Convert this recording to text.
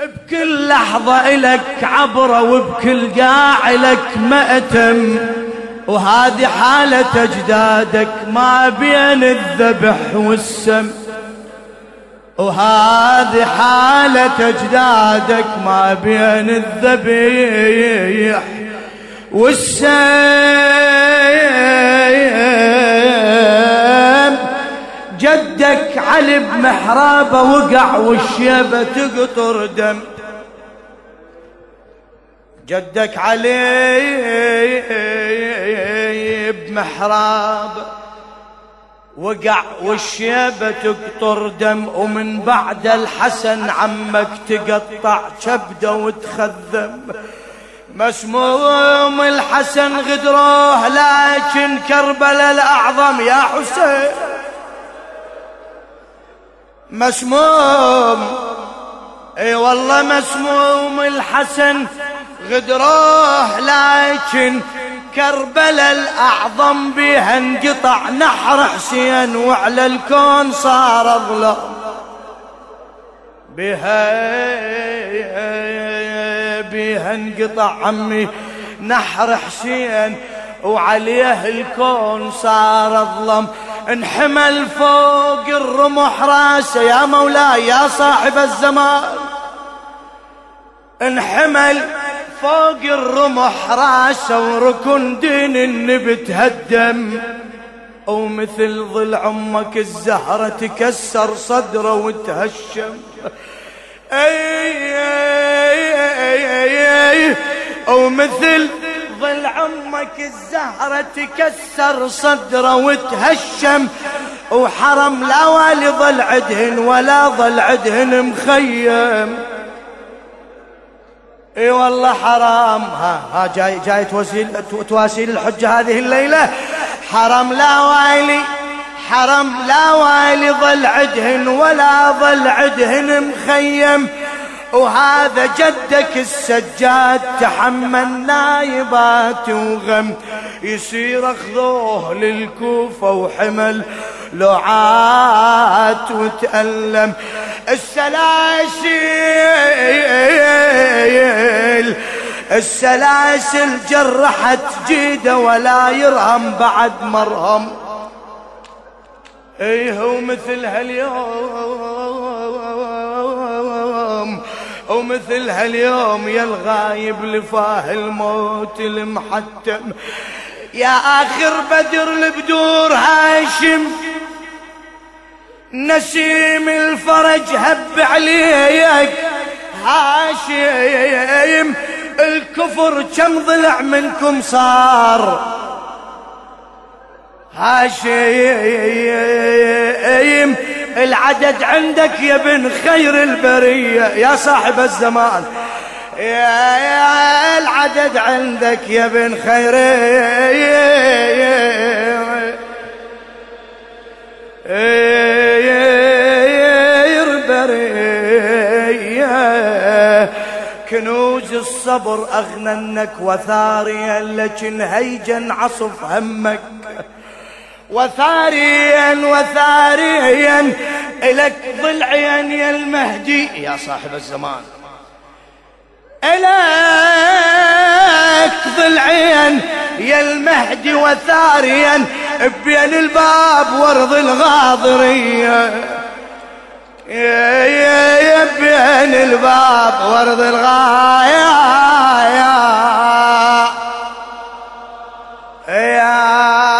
بكل لحظة إلك عبرة وبكل قاع لك مأتم وهذه حالة أجدادك ما بين الذبح والسم. وهذه حالة أجدادك ما بين الذبيح والسم. علي بمحرابه وقع والشيبة تقطر دم. جدك علي بمحرابه وقع والشيبة تقطر دم. ومن بعد الحسن عمك تقطع كبده وتخذم. مسموم الحسن غدروه لكن كربلاء الأعظم يا حسين. مسموم. اي والله مسموم الحسن غدروه لكن كربلاء الأعظم بها انقطع. نحر حسين وعلى الكون صار أظلم. بها بها انقطع عمي. نحر حسين وعليه الكون صار أظلم. انحمل فوق الرمح راسه يا مولاي يا صاحب الزمان انحمل فوق الرمح راسه وركن دين النبي تهدم ومثل ظل عمك الزهرة تكسر صدره وتهشم اي اي اي اي ومثل ظل عمك الزهرة تكسر صدره وتهشم وحرم لا والي ظل عدهن ولا ظل عدهن مخيم. إي والله حرام. ها ها جاي جاي توسيل تواسيل الحجة هذه الليلة. حرم لا وايلي حرم لا وايلي ظل عدهن ولا ظل عدهن مخيم. وهذا جدك السجاد تحمل نايبات وغم. يصير أخذوه للكوفة وحمل لعات وتألم. السلاسل السلاسل جرحت جيده ولا يرهم بعد مرهم. إيه ومثل هاليوم. ومثل هاليوم يا الغايب لفاه الموت المحتم. يا آخر بدر البدور هاشم نسيم الفرج هب عليك هاشم. الكفر كم ضلع منكم صار؟ هاشم. العدد عندك يا ابن خير البرية يا صاحب الزمان. يا, يا العدد عندك يا ابن خير. البرية. كنوز الصبر أغننك وثاريا لكن هيجا عصف همك. وثاريا وثاريا إلك ضلعيا يا المهدي. يا صاحب الزمان إلك ضلعيا يا المهدي وثاريا بين الباب ورض الغاضرية. يا يا بين الباب ورض الغاية. يا, يا